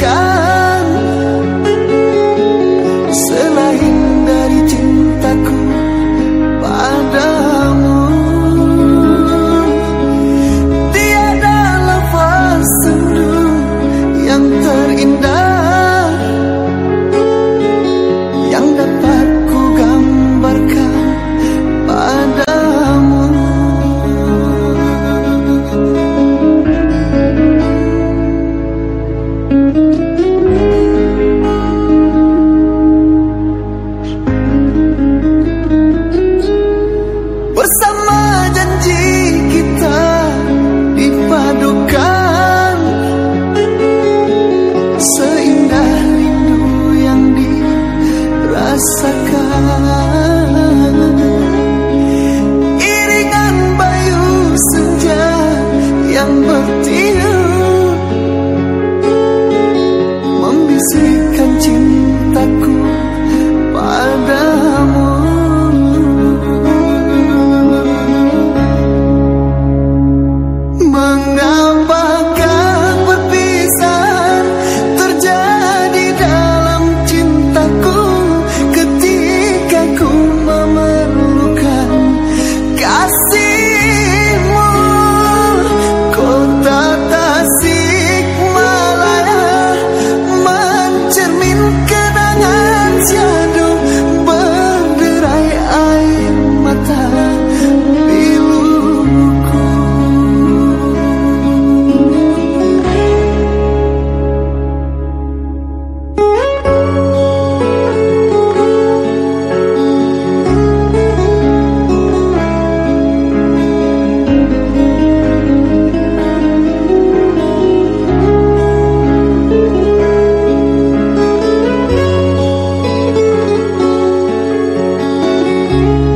God. Thank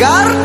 Karena